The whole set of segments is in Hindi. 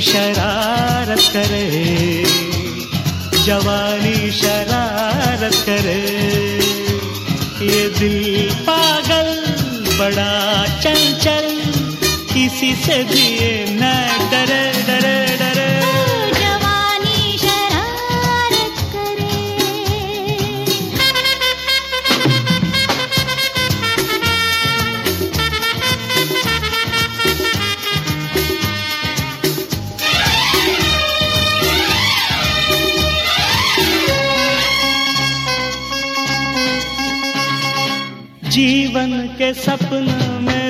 शरारत करे जवानी शरारत करे। ये दिल पागल बड़ा चंचल किसी से दिए जीवन के सपनों में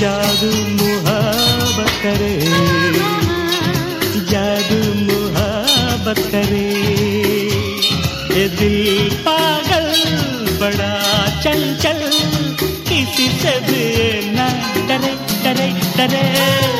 जादू मुहाबत करे। जादू मुहाबत करे। ये दिल पागल, बड़ा चंचल, किसी से भी ना डरे डरे डरे।